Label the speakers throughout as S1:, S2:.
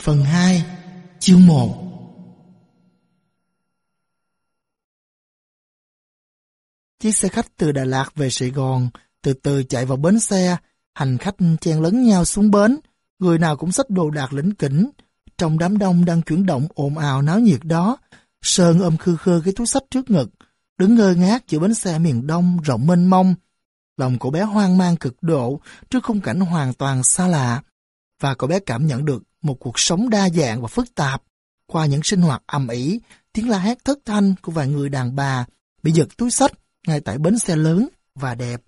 S1: Phần 2 Chương 1 Chiếc xe khách từ Đà Lạt về Sài Gòn từ từ chạy vào bến xe, hành khách chen lấn nhau xuống bến, người nào cũng xách đồ đạc lĩnh kỉnh. Trong đám đông đang chuyển động ồn ào náo nhiệt đó, Sơn ôm khư khư cái túi sách trước ngực, đứng ngơ ngác giữa bến xe miền Đông rộng mênh mông. Lòng cậu bé hoang mang cực độ trước khung cảnh hoàn toàn xa lạ, và cậu bé cảm nhận được một cuộc sống đa dạng và phức tạp qua những sinh hoạt ầm ĩ, tiếng la hét thất thanh của vài người đàn bà bị giật túi sách ngay tại bến xe lớn và đẹp.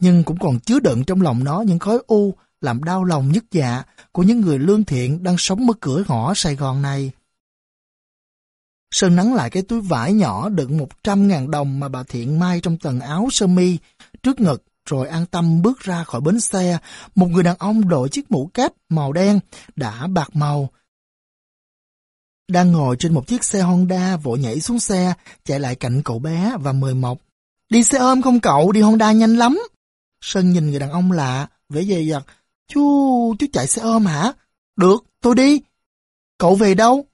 S1: Nhưng cũng còn chứa đựng trong lòng nó những khói u làm đau lòng nhất dạ của những người lương thiện đang sống ở cửa ngõ Sài Gòn này. Sơn nắng lại cái túi vải nhỏ đựng 100 ngàn đồng mà bà Thiện may trong tầng áo sơ mi trước ngực rồi an tâm bước ra khỏi bến xe. Một người đàn ông đội chiếc mũ kép màu đen đã bạc màu. Đang ngồi trên một chiếc xe Honda vội nhảy xuống xe, chạy lại cạnh cậu bé và mời mọc. Đi xe ôm không cậu, đi Honda nhanh lắm. Sơn nhìn người đàn ông lạ, vẻ dày dặt. Chú, chú chạy xe ôm hả? Được, tôi đi. Cậu về đâu?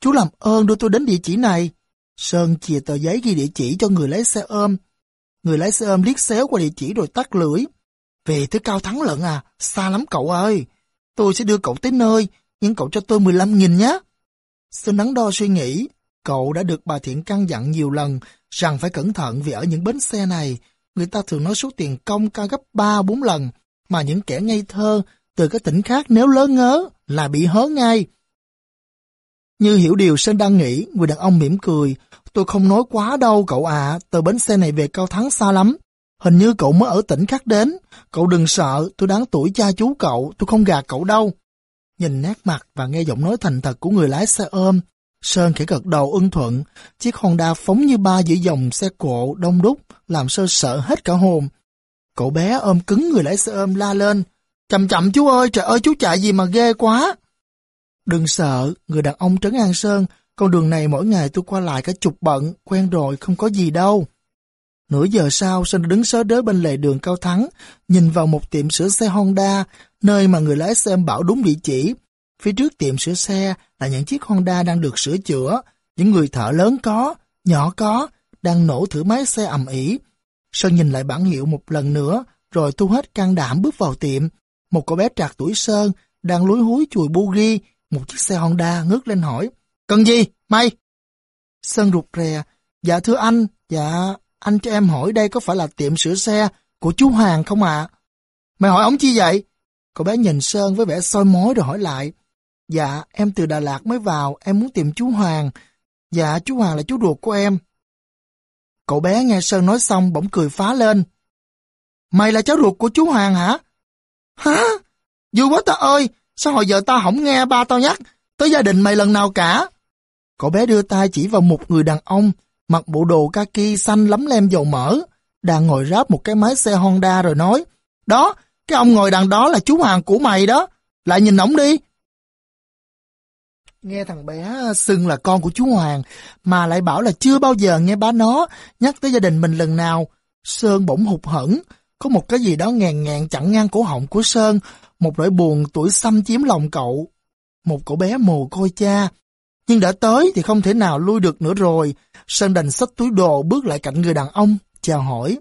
S1: Chú làm ơn đưa tôi đến địa chỉ này. Sơn chìa tờ giấy ghi địa chỉ cho người lấy xe ôm. Người lái xe ôm liếc xéo qua địa chỉ rồi tắt lưỡi. Về tới Cao Thắng lận à, xa lắm cậu ơi. Tôi sẽ đưa cậu tới nơi, nhưng cậu cho tôi 15 nghìn nhé. Sơn đắn đo suy nghĩ, cậu đã được bà Thiện căn dặn nhiều lần rằng phải cẩn thận vì ở những bến xe này, người ta thường nói số tiền công cao gấp 3-4 lần, mà những kẻ ngây thơ từ các tỉnh khác nếu lớn ngớ là bị hớ ngay. Như hiểu điều Sơn đang nghĩ, người đàn ông mỉm cười. Tôi không nói quá đâu cậu à, từ bến xe này về Cao Thắng xa lắm. Hình như cậu mới ở tỉnh khác đến. Cậu đừng sợ, tôi đáng tuổi cha chú cậu, tôi không gạt cậu đâu. Nhìn nét mặt và nghe giọng nói thành thật của người lái xe ôm, Sơn khẽ gật đầu ưng thuận, chiếc Honda phóng như ba giữa dòng xe cộ đông đúc, làm sơ sợ hết cả hồn. Cậu bé ôm cứng người lái xe ôm la lên, chậm chậm chú ơi, trời ơi chú chạy gì mà ghê quá. Đừng sợ, người đàn ông trấn an Sơn, con đường này mỗi ngày tôi qua lại cả chục bận, quen rồi, không có gì đâu. Nửa giờ sau, Sơn đứng sớ đới bên lề đường Cao Thắng, nhìn vào một tiệm sửa xe Honda, nơi mà người lái xe bảo đúng địa chỉ. Phía trước tiệm sửa xe là những chiếc Honda đang được sửa chữa, những người thợ lớn có, nhỏ có, đang nổ thử máy xe ầm ĩ. Sơn nhìn lại bản hiệu một lần nữa, rồi thu hết can đảm bước vào tiệm. Một cậu bé trạc tuổi Sơn đang lúi húi chùi bu ghi, một chiếc xe Honda ngước lên hỏi, cần gì, mày? Sơn rụt rè, dạ thưa anh, dạ, anh cho em hỏi đây có phải là tiệm sửa xe của chú Hoàng không ạ? Mày hỏi ông chi vậy? Cậu bé nhìn Sơn với vẻ soi mối rồi hỏi lại, dạ, em từ Đà Lạt mới vào, em muốn tìm chú Hoàng. Dạ, chú Hoàng là chú ruột của em. Cậu bé nghe Sơn nói xong bỗng cười phá lên. Mày là cháu ruột của chú Hoàng hả? Hả? Vui quá ta ơi, Sao hồi giờ ta không nghe ba tao nhắc tới gia đình mày lần nào cả? Cậu bé đưa tay chỉ vào một người đàn ông mặc bộ đồ kaki xanh lắm lem dầu mỡ đang ngồi ráp một cái máy xe Honda rồi nói Đó, cái ông ngồi đằng đó là chú Hoàng của mày đó. Lại nhìn ổng đi. Nghe thằng bé xưng là con của chú Hoàng mà lại bảo là chưa bao giờ nghe bá nó nhắc tới gia đình mình lần nào. Sơn bỗng hụt hẫng có một cái gì đó ngàn ngàn chặn ngang cổ họng của Sơn một nỗi buồn tuổi xâm chiếm lòng cậu. Một cậu bé mồ côi cha. Nhưng đã tới thì không thể nào lui được nữa rồi. Sơn đành xách túi đồ bước lại cạnh người đàn ông, chào hỏi.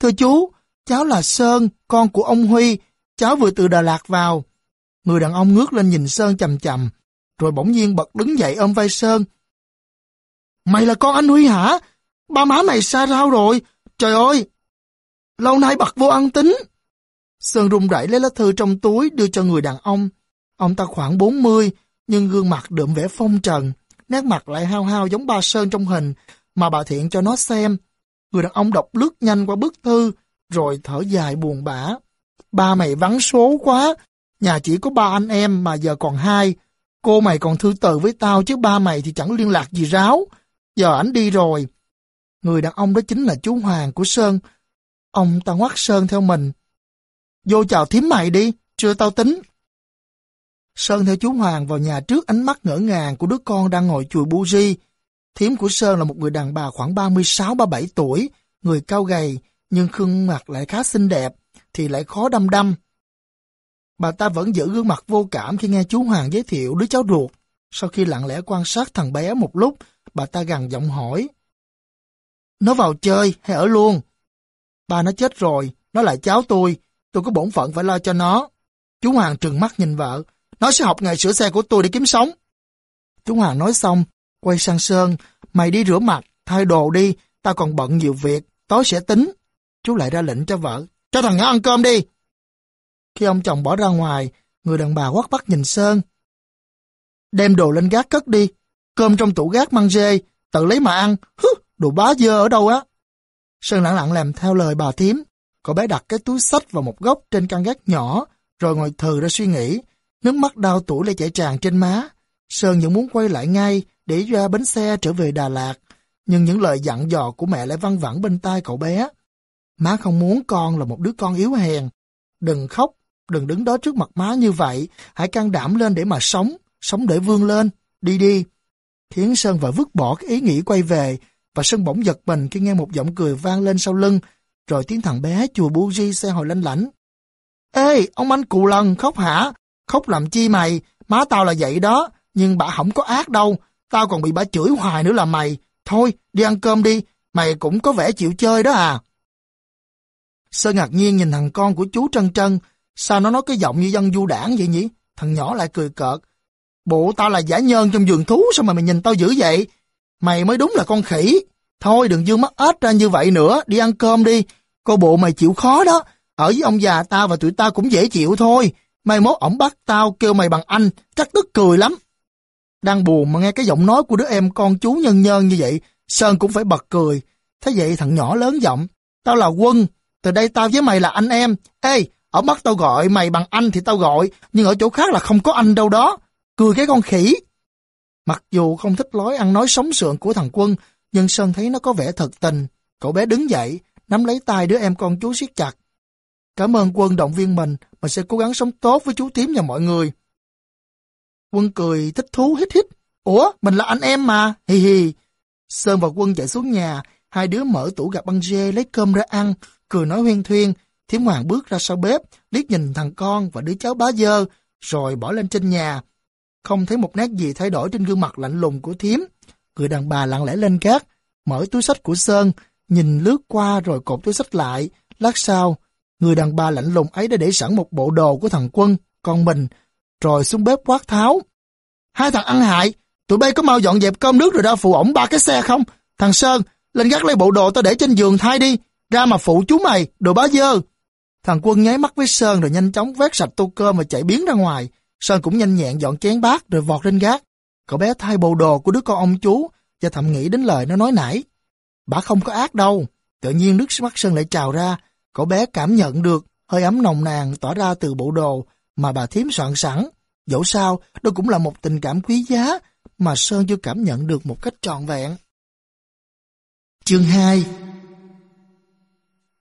S1: Thưa chú, cháu là Sơn, con của ông Huy. Cháu vừa từ Đà Lạt vào. Người đàn ông ngước lên nhìn Sơn chầm chầm, rồi bỗng nhiên bật đứng dậy ôm vai Sơn. Mày là con anh Huy hả? Ba má mày xa rau rồi. Trời ơi! Lâu nay bật vô ăn tính. Sơn run rẩy lấy lá thư trong túi đưa cho người đàn ông. Ông ta khoảng 40, nhưng gương mặt đượm vẻ phong trần, nét mặt lại hao hao giống ba Sơn trong hình, mà bà Thiện cho nó xem. Người đàn ông đọc lướt nhanh qua bức thư, rồi thở dài buồn bã. Ba mày vắng số quá, nhà chỉ có ba anh em mà giờ còn hai. Cô mày còn thư từ với tao chứ ba mày thì chẳng liên lạc gì ráo. Giờ ảnh đi rồi. Người đàn ông đó chính là chú Hoàng của Sơn. Ông ta ngoắt Sơn theo mình, Vô chào thím mày đi, chưa tao tính. Sơn theo chú Hoàng vào nhà trước ánh mắt ngỡ ngàng của đứa con đang ngồi chùi bu ri. Của Sơn là một người đàn bà khoảng 36-37 tuổi, người cao gầy, nhưng khuôn mặt lại khá xinh đẹp, thì lại khó đăm đăm. Bà ta vẫn giữ gương mặt vô cảm khi nghe chú Hoàng giới thiệu đứa cháu ruột. Sau khi lặng lẽ quan sát thằng bé một lúc, bà ta gằn giọng hỏi. Nó vào chơi hay ở luôn? Ba nó chết rồi, nó lại cháu tôi, tôi có bổn phận phải lo cho nó. Chú Hoàng trừng mắt nhìn vợ, nó sẽ học nghề sửa xe của tôi để kiếm sống. Chú Hoàng nói xong, quay sang Sơn, mày đi rửa mặt, thay đồ đi, tao còn bận nhiều việc, tối sẽ tính. Chú lại ra lệnh cho vợ, cho thằng nhỏ ăn cơm đi. Khi ông chồng bỏ ra ngoài, người đàn bà quắc bắt nhìn Sơn. Đem đồ lên gác cất đi, cơm trong tủ gác mang dê, tự lấy mà ăn, hứ, đồ bá dơ ở đâu á. Sơn lặng lặng làm theo lời bà thím, cậu bé đặt cái túi sách vào một góc trên căn gác nhỏ, rồi ngồi thừ ra suy nghĩ, nước mắt đau tủ lại chảy tràn trên má. Sơn vẫn muốn quay lại ngay để ra bến xe trở về Đà Lạt, nhưng những lời dặn dò của mẹ lại văng vẳng bên tai cậu bé. Má không muốn con là một đứa con yếu hèn. Đừng khóc, đừng đứng đó trước mặt má như vậy, hãy can đảm lên để mà sống, sống để vươn lên, đi đi. khiến Sơn và vứt bỏ cái ý nghĩ quay về, và Sơn bỗng giật mình khi nghe một giọng cười vang lên sau lưng, rồi tiếng thằng bé chùa bu di xe hồi lanh lãnh. Ê, ông anh cù lần, khóc hả? Khóc làm chi mày? Má tao là vậy đó, nhưng bà không có ác đâu. Tao còn bị bà chửi hoài nữa là mày. Thôi, đi ăn cơm đi, mày cũng có vẻ chịu chơi đó à. Sơn ngạc nhiên nhìn thằng con của chú Trân Trân, sao nó nói cái giọng như dân du đảng vậy nhỉ? Thằng nhỏ lại cười cợt. Bộ tao là giả nhân trong vườn thú sao mà mày nhìn tao dữ vậy? Mày mới đúng là con khỉ. Thôi đừng dương mắt ếch ra như vậy nữa, đi ăn cơm đi. Cô bộ mày chịu khó đó. Ở với ông già tao và tụi tao cũng dễ chịu thôi. Mai mốt ổng bắt tao kêu mày bằng anh, chắc tức cười lắm. Đang buồn mà nghe cái giọng nói của đứa em con chú nhân nhân như vậy, Sơn cũng phải bật cười. Thế vậy thằng nhỏ lớn giọng, tao là Quân, từ đây tao với mày là anh em. Ê, ở bắt tao gọi mày bằng anh thì tao gọi, nhưng ở chỗ khác là không có anh đâu đó. Cười cái con khỉ. Mặc dù không thích lối ăn nói sống sượng của thằng Quân, nhưng Sơn thấy nó có vẻ thật tình. Cậu bé đứng dậy, nắm lấy tay đứa em con chú siết chặt. Cảm ơn Quân động viên mình, mình sẽ cố gắng sống tốt với chú Tím và mọi người. Quân cười thích thú hít hít. Ủa, mình là anh em mà, hì hì. Sơn và Quân chạy xuống nhà, hai đứa mở tủ gặp băng dê lấy cơm ra ăn, cười nói huyên thuyên. Thiếm Hoàng bước ra sau bếp, liếc nhìn thằng con và đứa cháu bá dơ, rồi bỏ lên trên nhà. Không thấy một nét gì thay đổi trên gương mặt lạnh lùng của Thiếm. Người đàn bà lặng lẽ lên gác, mở túi sách của Sơn, nhìn lướt qua rồi cột túi sách lại. Lát sau, người đàn bà lạnh lùng ấy đã để sẵn một bộ đồ của thằng Quân, con mình, rồi xuống bếp quát tháo. Hai thằng ăn hại, tụi bay có mau dọn dẹp cơm nước rồi ra phụ ổng ba cái xe không? Thằng Sơn, lên gác lấy bộ đồ tao để trên giường thay đi, ra mà phụ chú mày, đồ bá dơ. Thằng Quân nháy mắt với Sơn rồi nhanh chóng vét sạch tô cơm và chạy biến ra ngoài. Sơn cũng nhanh nhẹn dọn chén bát rồi vọt lên gác. Cậu bé thay bộ đồ của đứa con ông chú và thầm nghĩ đến lời nó nói nãy. Bà không có ác đâu. Tự nhiên nước mắt Sơn lại trào ra. Cậu bé cảm nhận được hơi ấm nồng nàn tỏa ra từ bộ đồ mà bà thím soạn sẵn. Dẫu sao, đó cũng là một tình cảm quý giá mà Sơn chưa cảm nhận được một cách trọn vẹn. Chương 2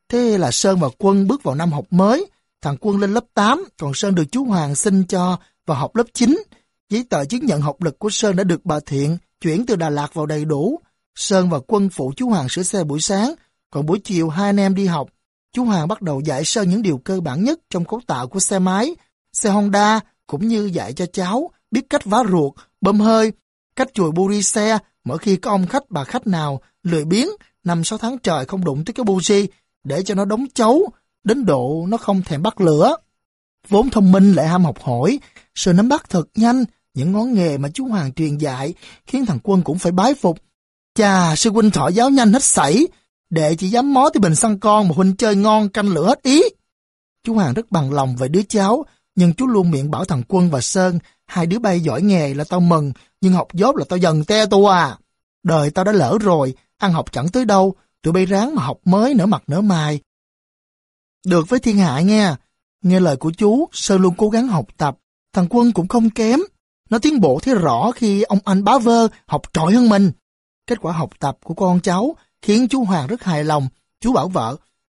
S1: Thế là Sơn và Quân bước vào năm học mới. Thằng Quân lên lớp 8, còn Sơn được chú Hoàng xin cho vào học lớp 9. Giấy tờ chứng nhận học lực của Sơn đã được bà Thiện chuyển từ Đà Lạt vào đầy đủ. Sơn và Quân phụ chú Hoàng sửa xe buổi sáng, còn buổi chiều hai anh em đi học. Chú Hoàng bắt đầu dạy sơ những điều cơ bản nhất trong cấu tạo của xe máy, xe Honda, cũng như dạy cho cháu biết cách vá ruột, bơm hơi, cách chùi buri xe mỗi khi có ông khách bà khách nào lười biếng năm sáu tháng trời không đụng tới cái buri để cho nó đóng chấu, đến độ nó không thèm bắt lửa. Vốn thông minh lại ham học hỏi, sự nắm bắt thật nhanh, những ngón nghề mà chú Hoàng truyền dạy khiến thằng Quân cũng phải bái phục. Chà, sư huynh thọ giáo nhanh hết sảy, đệ chỉ dám mó tới bình xăng con mà huynh chơi ngon canh lửa hết ý. Chú Hoàng rất bằng lòng về đứa cháu, nhưng chú luôn miệng bảo thằng Quân và Sơn, hai đứa bay giỏi nghề là tao mừng, nhưng học dốt là tao dần te tu à. Đời tao đã lỡ rồi, ăn học chẳng tới đâu, tụi bay ráng mà học mới nở mặt nở mai. Được với thiên hạ nghe, nghe lời của chú, Sơn luôn cố gắng học tập, thằng Quân cũng không kém. Nó tiến bộ thấy rõ khi ông anh bá vơ học trội hơn mình. Kết quả học tập của con cháu khiến chú Hoàng rất hài lòng. Chú bảo vợ,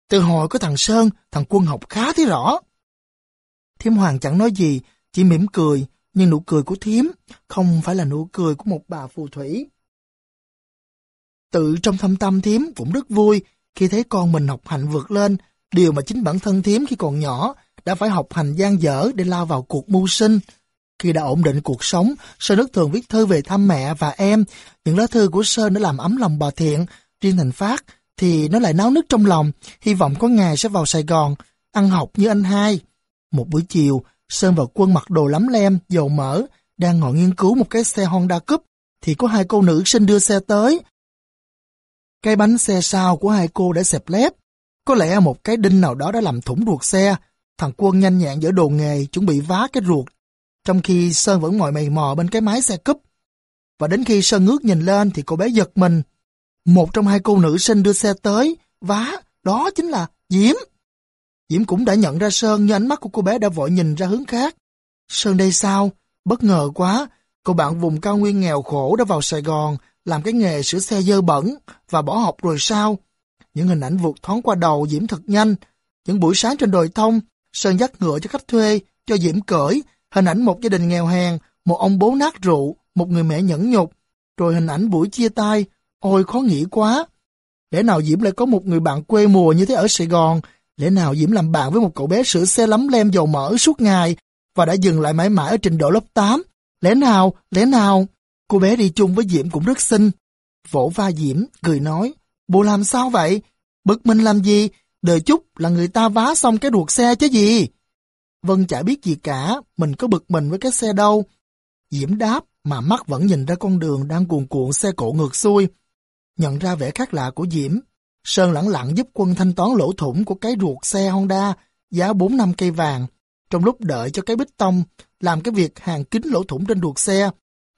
S1: từ hồi có thằng Sơn, thằng Quân học khá thấy rõ. Thiếm Hoàng chẳng nói gì, chỉ mỉm cười, nhưng nụ cười của Thiếm không phải là nụ cười của một bà phù thủy. Tự trong thâm tâm Thiếm cũng rất vui khi thấy con mình học hành vượt lên, điều mà chính bản thân Thiếm khi còn nhỏ đã phải học hành gian dở để lao vào cuộc mưu sinh. Khi đã ổn định cuộc sống, Sơn rất thường viết thư về thăm mẹ và em. Những lá thư của Sơn đã làm ấm lòng bà Thiện. Riêng Thành Phát thì nó lại náo nức trong lòng, hy vọng có ngày sẽ vào Sài Gòn, ăn học như anh hai. Một buổi chiều, Sơn và Quân mặc đồ lắm lem, dầu mỡ, đang ngồi nghiên cứu một cái xe Honda Cup, thì có hai cô nữ sinh đưa xe tới. Cái bánh xe sau của hai cô đã xẹp lép. Có lẽ một cái đinh nào đó đã làm thủng ruột xe. Thằng Quân nhanh nhẹn dỡ đồ nghề, chuẩn bị vá cái ruột. Trong khi Sơn vẫn ngồi mày mò bên cái máy xe cúp. Và đến khi Sơn ngước nhìn lên thì cô bé giật mình. Một trong hai cô nữ sinh đưa xe tới, vá, đó chính là Diễm. Diễm cũng đã nhận ra Sơn nhưng ánh mắt của cô bé đã vội nhìn ra hướng khác. Sơn đây sao? Bất ngờ quá, cô bạn vùng cao nguyên nghèo khổ đã vào Sài Gòn, làm cái nghề sửa xe dơ bẩn và bỏ học rồi sao? Những hình ảnh vụt thoáng qua đầu Diễm thật nhanh. Những buổi sáng trên đồi thông, Sơn dắt ngựa cho khách thuê, cho Diễm cởi, hình ảnh một gia đình nghèo hèn, một ông bố nát rượu, một người mẹ nhẫn nhục, rồi hình ảnh buổi chia tay, ôi khó nghĩ quá. Lẽ nào Diễm lại có một người bạn quê mùa như thế ở Sài Gòn, lẽ nào Diễm làm bạn với một cậu bé sửa xe lắm lem dầu mỡ suốt ngày và đã dừng lại mãi mãi ở trình độ lớp 8, lẽ nào, lẽ nào? Cô bé đi chung với Diễm cũng rất xinh. Vỗ va Diễm, cười nói, bố làm sao vậy? Bực mình làm gì? Đợi chút là người ta vá xong cái ruột xe chứ gì? Vân chả biết gì cả, mình có bực mình với cái xe đâu. Diễm đáp, mà mắt vẫn nhìn ra con đường đang cuồn cuộn xe cộ ngược xuôi. Nhận ra vẻ khác lạ của Diễm, Sơn lẳng lặng giúp quân thanh toán lỗ thủng của cái ruột xe Honda giá 4 năm cây vàng. Trong lúc đợi cho cái bích tông làm cái việc hàng kính lỗ thủng trên ruột xe,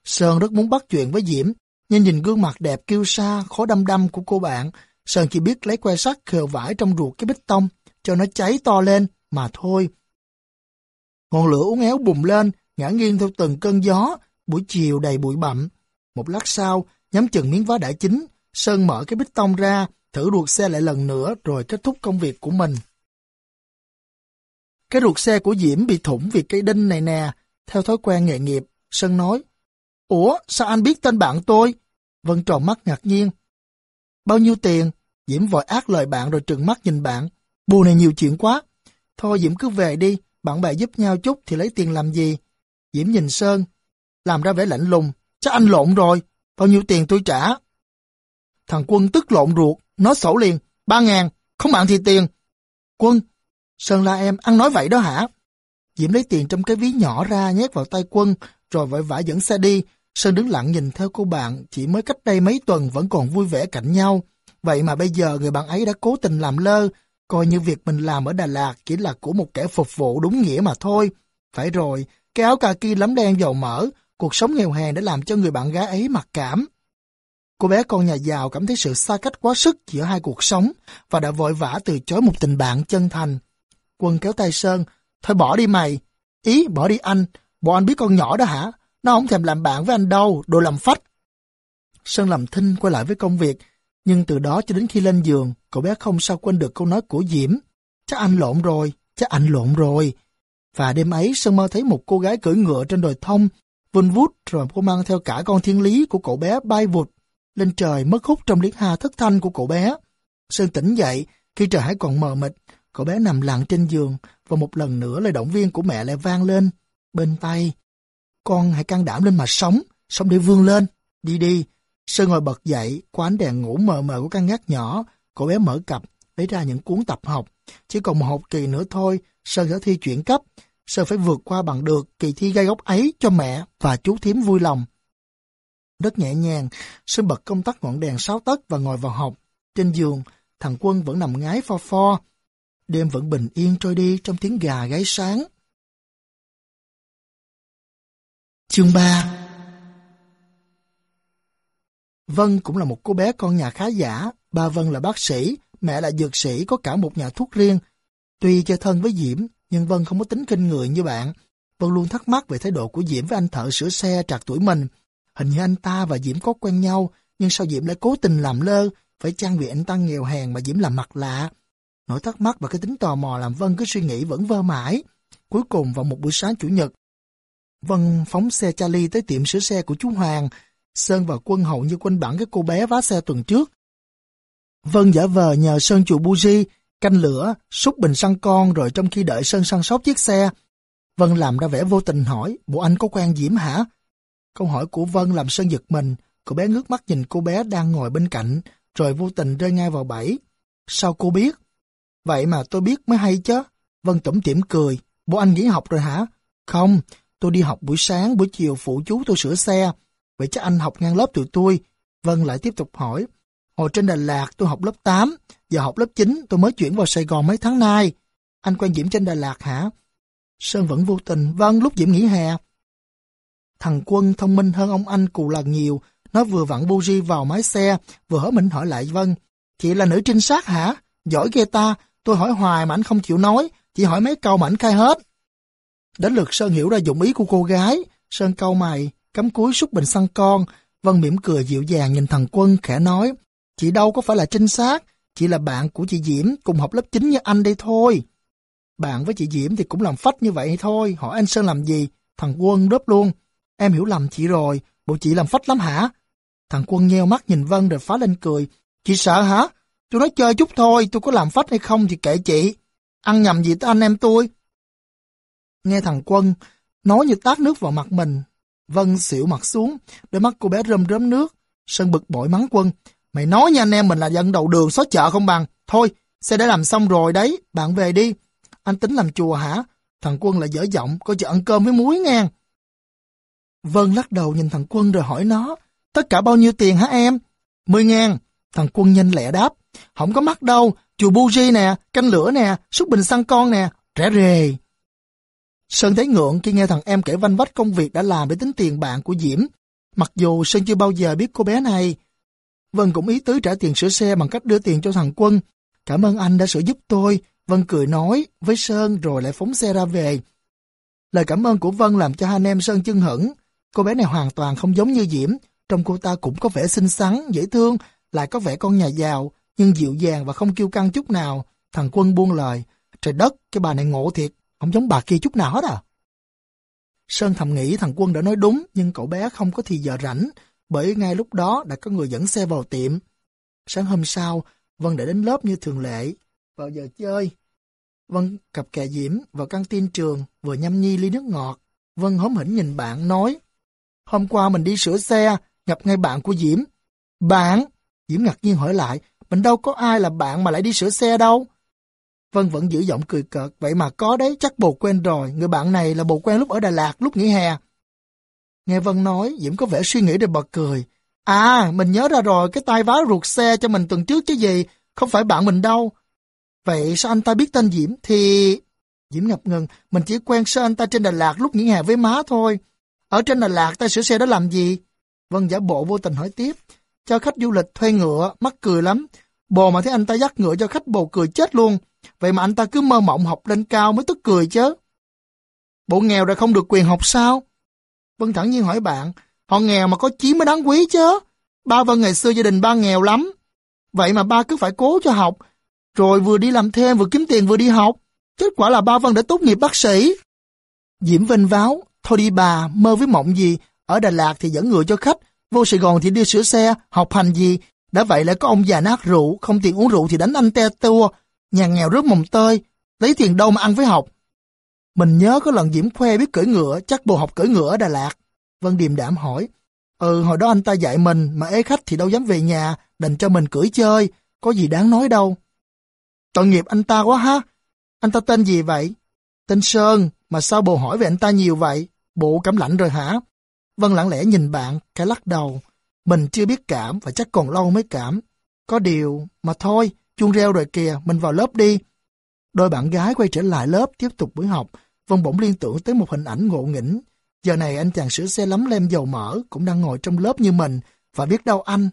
S1: Sơn rất muốn bắt chuyện với Diễm, nhưng nhìn gương mặt đẹp kiêu sa, khó đâm đâm của cô bạn, Sơn chỉ biết lấy que sắt khều vải trong ruột cái bích tông, cho nó cháy to lên, mà thôi. Ngọn lửa uốn éo bùng lên, ngã nghiêng theo từng cơn gió, buổi chiều đầy bụi bặm. Một lát sau, nhắm chừng miếng vá đã chín, Sơn mở cái bích tông ra, thử ruột xe lại lần nữa rồi kết thúc công việc của mình. Cái ruột xe của Diễm bị thủng vì cây đinh này nè, theo thói quen nghề nghiệp, Sơn nói. Ủa, sao anh biết tên bạn tôi? Vân tròn mắt ngạc nhiên. Bao nhiêu tiền? Diễm vội ác lời bạn rồi trừng mắt nhìn bạn. Bù này nhiều chuyện quá. Thôi Diễm cứ về đi, bạn bè giúp nhau chút thì lấy tiền làm gì? Diễm nhìn Sơn, làm ra vẻ lạnh lùng. Chắc anh lộn rồi, bao nhiêu tiền tôi trả? Thằng Quân tức lộn ruột, nó sổ liền, ba ngàn, không bạn thì tiền. Quân, Sơn la em, ăn nói vậy đó hả? Diễm lấy tiền trong cái ví nhỏ ra nhét vào tay Quân, rồi vội vã dẫn xe đi. Sơn đứng lặng nhìn theo cô bạn, chỉ mới cách đây mấy tuần vẫn còn vui vẻ cạnh nhau. Vậy mà bây giờ người bạn ấy đã cố tình làm lơ, coi như việc mình làm ở Đà Lạt chỉ là của một kẻ phục vụ đúng nghĩa mà thôi. Phải rồi, cái áo kaki lắm đen dầu mỡ, cuộc sống nghèo hèn đã làm cho người bạn gái ấy mặc cảm. Cô bé con nhà giàu cảm thấy sự xa cách quá sức giữa hai cuộc sống và đã vội vã từ chối một tình bạn chân thành. Quân kéo tay Sơn, thôi bỏ đi mày. Ý, bỏ đi anh, bộ anh biết con nhỏ đó hả? Nó không thèm làm bạn với anh đâu, đồ làm phách. Sơn làm thinh quay lại với công việc, nhưng từ đó cho đến khi lên giường, cậu bé không sao quên được câu nói của Diễm. Chắc anh lộn rồi, chắc anh lộn rồi. Và đêm ấy Sơn mơ thấy một cô gái cưỡi ngựa trên đồi thông, vun vút rồi cô mang theo cả con thiên lý của cậu bé bay vụt lên trời mất hút trong liếc hà thất thanh của cậu bé. Sơn tỉnh dậy, khi trời hãy còn mờ mịt, cậu bé nằm lặng trên giường và một lần nữa lời động viên của mẹ lại vang lên. Bên tay, con hãy can đảm lên mà sống, sống để vươn lên, đi đi. Sơn ngồi bật dậy, qua ánh đèn ngủ mờ mờ của căn ngác nhỏ, cậu bé mở cặp, lấy ra những cuốn tập học. Chỉ còn một học kỳ nữa thôi, Sơn sẽ thi chuyển cấp. Sơn phải vượt qua bằng được kỳ thi gai góc ấy cho mẹ và chú thím vui lòng. Rất nhẹ nhàng, Sơn bật công tắc ngọn đèn sáu tấc và ngồi vào học. Trên giường, thằng Quân vẫn nằm ngái pho pho. Đêm vẫn bình yên trôi đi trong tiếng gà gáy sáng. Chương 3 Vân cũng là một cô bé con nhà khá giả. Ba Vân là bác sĩ, mẹ là dược sĩ có cả một nhà thuốc riêng. Tuy chơi thân với Diễm, nhưng Vân không có tính kinh người như bạn. Vân luôn thắc mắc về thái độ của Diễm với anh thợ sửa xe trạc tuổi mình. Hình như anh ta và Diễm có quen nhau, nhưng sao Diễm lại cố tình làm lơ, phải chăng vì anh ta nghèo hèn mà Diễm làm mặt lạ. Nỗi thắc mắc và cái tính tò mò làm Vân cứ suy nghĩ vẫn vơ mãi. Cuối cùng vào một buổi sáng chủ nhật, Vân phóng xe Charlie tới tiệm sửa xe của chú Hoàng. Sơn và Quân hậu như quanh bẵng cái cô bé vá xe tuần trước. Vân giả vờ nhờ Sơn chùa Buji canh lửa, xúc bình xăng con rồi trong khi đợi Sơn săn sóc chiếc xe. Vân làm ra vẻ vô tình hỏi, bộ anh có quen Diễm hả? Câu hỏi của Vân làm Sơn giật mình, cô bé ngước mắt nhìn cô bé đang ngồi bên cạnh, rồi vô tình rơi ngay vào bẫy. Sao cô biết? Vậy mà tôi biết mới hay chứ. Vân tủm tỉm cười, bố anh nghỉ học rồi hả? Không, tôi đi học buổi sáng, buổi chiều phụ chú tôi sửa xe. Vậy chắc anh học ngang lớp tụi tôi. Vân lại tiếp tục hỏi, hồi trên Đà Lạt tôi học lớp 8, giờ học lớp 9 tôi mới chuyển vào Sài Gòn mấy tháng nay. Anh quen Diễm trên Đà Lạt hả? Sơn vẫn vô tình, vâng lúc Diễm nghỉ hè. Thằng Quân thông minh hơn ông anh cù lần nhiều, nó vừa vặn buji vào mái xe, vừa hỏi mình hỏi lại Vân. Chị là nữ trinh sát hả? Giỏi ghê ta, tôi hỏi hoài mà anh không chịu nói, chỉ hỏi mấy câu mà anh khai hết. Đến lượt Sơn hiểu ra dụng ý của cô gái, Sơn câu mày, cắm cúi xúc bình xăng con, Vân mỉm cười dịu dàng nhìn thằng Quân khẽ nói, chị đâu có phải là trinh sát, chị là bạn của chị Diễm cùng học lớp 9 như anh đây thôi. Bạn với chị Diễm thì cũng làm phách như vậy thôi, hỏi anh Sơn làm gì? Thằng Quân đớp luôn. Em hiểu lầm chị rồi, bộ chị làm phách lắm hả? Thằng Quân nheo mắt nhìn Vân rồi phá lên cười. Chị sợ hả? Tôi nói chơi chút thôi, tôi có làm phách hay không thì kệ chị. Ăn nhầm gì tới anh em tôi? Nghe thằng Quân nói như tát nước vào mặt mình. Vân xỉu mặt xuống, đôi mắt cô bé rơm rớm nước. Sơn bực bội mắng Quân. Mày nói nha anh em mình là dân đầu đường xóa chợ không bằng. Thôi, xe đã làm xong rồi đấy, bạn về đi. Anh tính làm chùa hả? Thằng Quân lại dở giọng, coi chợ ăn cơm với muối ngang Vân lắc đầu nhìn thằng Quân rồi hỏi nó. Tất cả bao nhiêu tiền hả em? Mười ngàn. Thằng Quân nhanh lẹ đáp. Không có mắc đâu, chùa Buji nè, canh lửa nè, xúc bình xăng con nè, rẻ rề. Sơn thấy ngượng khi nghe thằng em kể vanh vách công việc đã làm để tính tiền bạn của Diễm. Mặc dù Sơn chưa bao giờ biết cô bé này. Vân cũng ý tứ trả tiền sửa xe bằng cách đưa tiền cho thằng Quân. Cảm ơn anh đã sửa giúp tôi. Vân cười nói với Sơn rồi lại phóng xe ra về. Lời cảm ơn của Vân làm cho hai anh em Sơn chưng hững. Cô bé này hoàn toàn không giống như Diễm. Trong cô ta cũng có vẻ xinh xắn, dễ thương, lại có vẻ con nhà giàu, nhưng dịu dàng và không kiêu căng chút nào. Thằng Quân buông lời. Trời đất, cái bà này ngộ thiệt, không giống bà kia chút nào hết à. Sơn thầm nghĩ thằng Quân đã nói đúng, nhưng cậu bé không có thì giờ rảnh, bởi ngay lúc đó đã có người dẫn xe vào tiệm. Sáng hôm sau, Vân đã đến lớp như thường lệ. Vào giờ chơi, Vân cặp kè Diễm vào căng tin trường, vừa nhâm nhi ly nước ngọt. Vân hóm hỉnh nhìn bạn nói, Hôm qua mình đi sửa xe, gặp ngay bạn của Diễm. Bạn? Diễm ngạc nhiên hỏi lại, mình đâu có ai là bạn mà lại đi sửa xe đâu. Vân vẫn giữ giọng cười cợt, vậy mà có đấy, chắc bồ quen rồi, người bạn này là bồ quen lúc ở Đà Lạt, lúc nghỉ hè. Nghe Vân nói, Diễm có vẻ suy nghĩ để bật cười. À, mình nhớ ra rồi, cái tay vá ruột xe cho mình tuần trước chứ gì, không phải bạn mình đâu. Vậy sao anh ta biết tên Diễm? Thì... Diễm ngập ngừng, mình chỉ quen sơ anh ta trên Đà Lạt lúc nghỉ hè với má thôi. Ở trên Đà Lạt ta sửa xe đó làm gì? Vân giả bộ vô tình hỏi tiếp. Cho khách du lịch thuê ngựa, mắc cười lắm. Bồ mà thấy anh ta dắt ngựa cho khách bồ cười chết luôn. Vậy mà anh ta cứ mơ mộng học lên cao mới tức cười chứ. Bộ nghèo rồi không được quyền học sao? Vân thẳng nhiên hỏi bạn, họ nghèo mà có chí mới đáng quý chứ. Ba Vân ngày xưa gia đình ba nghèo lắm. Vậy mà ba cứ phải cố cho học, rồi vừa đi làm thêm vừa kiếm tiền vừa đi học. Kết quả là ba Vân đã tốt nghiệp bác sĩ. Diễm vinh váo, thôi đi bà, mơ với mộng gì, ở Đà Lạt thì dẫn người cho khách, vô Sài Gòn thì đi sửa xe, học hành gì. Đã vậy lại có ông già nát rượu, không tiền uống rượu thì đánh anh te tua, nhà nghèo rớt mồng tơi, lấy tiền đâu mà ăn với học. Mình nhớ có lần Diễm khoe biết cưỡi ngựa, chắc bồ học cưỡi ngựa ở Đà Lạt. Vân điềm đảm hỏi, ừ hồi đó anh ta dạy mình, mà ế khách thì đâu dám về nhà, đành cho mình cưỡi chơi, có gì đáng nói đâu. Tội nghiệp anh ta quá ha, anh ta tên gì vậy? Tên Sơn, mà sao bồ hỏi về anh ta nhiều vậy? Bộ cảm lạnh rồi hả? Vân lặng lẽ nhìn bạn, cái lắc đầu. Mình chưa biết cảm và chắc còn lâu mới cảm. Có điều, mà thôi, chuông reo rồi kìa, mình vào lớp đi. Đôi bạn gái quay trở lại lớp tiếp tục buổi học. Vân bỗng liên tưởng tới một hình ảnh ngộ nghĩnh. Giờ này anh chàng sửa xe lắm lem dầu mỡ cũng đang ngồi trong lớp như mình. Và biết đâu anh,